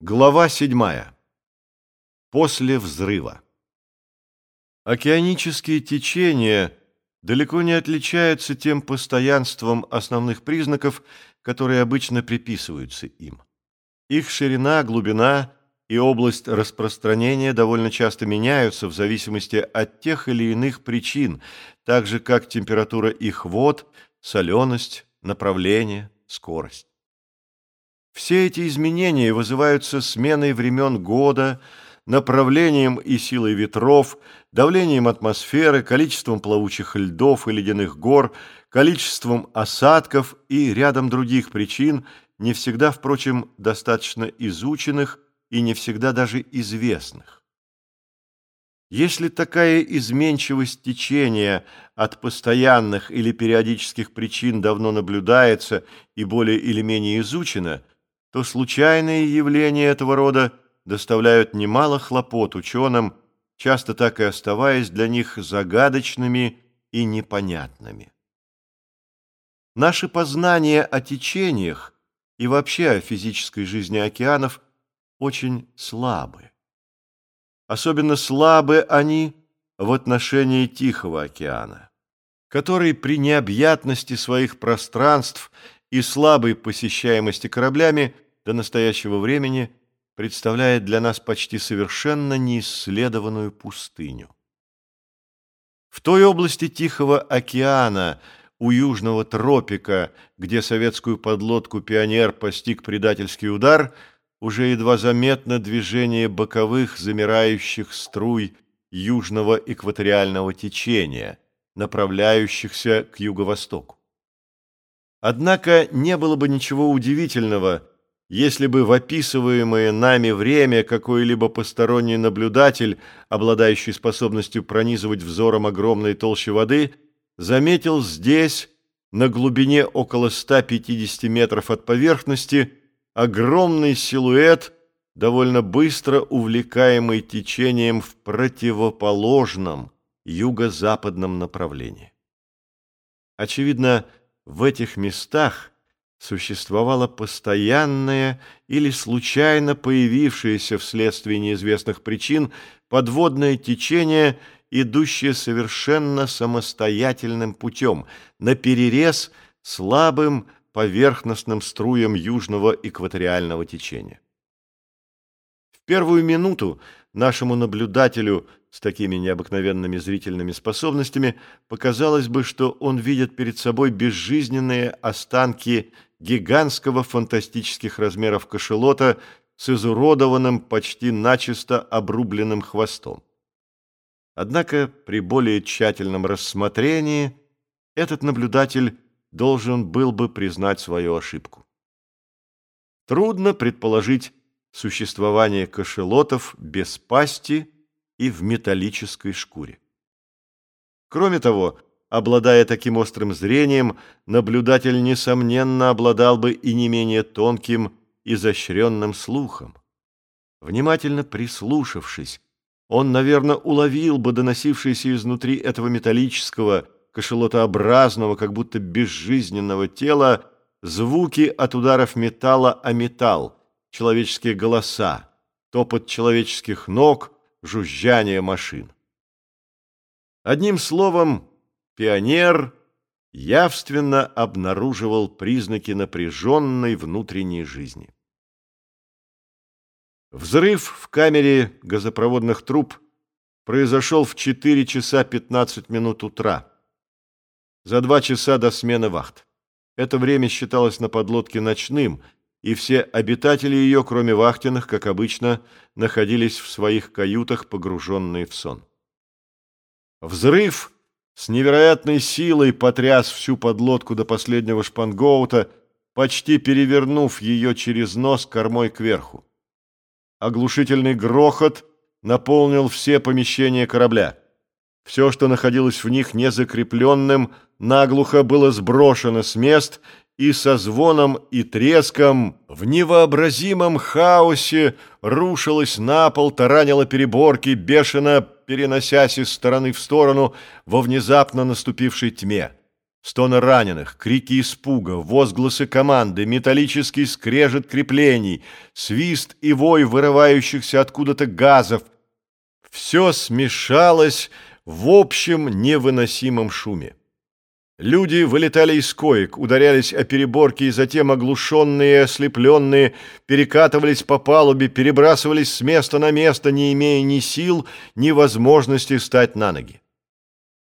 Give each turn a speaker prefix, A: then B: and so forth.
A: Глава 7. После взрыва. Океанические течения далеко не отличаются тем постоянством основных признаков, которые обычно приписываются им. Их ширина, глубина и область распространения довольно часто меняются в зависимости от тех или иных причин, так же как температура их вод, соленость, направление, скорость. Все эти изменения вызываются сменой времен года, направлением и силой ветров, давлением атмосферы, количеством плавучих льдов и ледяных гор, количеством осадков и рядом других причин, не всегда, впрочем, достаточно изученных и не всегда даже известных. Если такая изменчивость течения от постоянных или периодических причин давно наблюдается и более или менее изучена – то случайные явления этого рода доставляют немало хлопот ученым, часто так и оставаясь для них загадочными и непонятными. Наши познания о течениях и вообще о физической жизни океанов очень слабы. Особенно слабы они в отношении Тихого океана, который при необъятности своих пространств и слабой посещаемости кораблями – до настоящего времени представляет для нас почти совершенно неисследованную пустыню. В той области Тихого океана, у южного тропика, где советскую подлодку «Пионер» постиг предательский удар, уже едва заметно движение боковых замирающих струй южного экваториального течения, направляющихся к юго-востоку. Однако не было бы ничего удивительного – если бы в описываемое нами время какой-либо посторонний наблюдатель, обладающий способностью пронизывать взором огромной толщи воды, заметил здесь, на глубине около 150 метров от поверхности, огромный силуэт, довольно быстро увлекаемый течением в противоположном юго-западном направлении. Очевидно, в этих местах – существовало постоянное или случайно появившееся вследствие неизвестных причин подводное течение, идущее совершенно самостоятельным путем, на перерез слабым поверхностным струям южного экваториального течения. В первую минуту нашему наблюдателю с такими необыкновенными зрительными способностями показалось бы, что он видит перед собой безжизненные останки гигантского фантастических размеров кашелота с изуродованным, почти начисто обрубленным хвостом. Однако при более тщательном рассмотрении этот наблюдатель должен был бы признать свою ошибку. Трудно предположить существование кашелотов без пасти и в металлической шкуре. Кроме того, Обладая таким острым зрением, наблюдатель, несомненно, обладал бы и не менее тонким, изощренным слухом. Внимательно прислушавшись, он, наверное, уловил бы доносившиеся изнутри этого металлического, кашелотообразного, как будто безжизненного тела звуки от ударов металла о металл, человеческие голоса, топот человеческих ног, жужжание машин. Одним словом, Пионер явственно обнаруживал признаки напряженной внутренней жизни. Взрыв в камере газопроводных труб произошел в 4 часа 15 минут утра, за два часа до смены вахт. Это время считалось на подлодке ночным, и все обитатели ее, кроме вахтенных, как обычно, находились в своих каютах, погруженные в сон. Взрыв – с невероятной силой потряс всю подлодку до последнего шпангоута, почти перевернув ее через нос кормой кверху. Оглушительный грохот наполнил все помещения корабля. Все, что находилось в них незакрепленным, наглухо было сброшено с мест и со звоном и треском в невообразимом хаосе рушилось на пол, таранило переборки, бешено переносясь из стороны в сторону во внезапно наступившей тьме. Стоны раненых, крики испуга, возгласы команды, металлический скрежет креплений, свист и вой вырывающихся откуда-то газов — все смешалось в общем невыносимом шуме. Люди вылетали из коек, ударялись о переборки и затем, оглушенные и ослепленные, перекатывались по палубе, перебрасывались с места на место, не имея ни сил, ни возможности встать на ноги.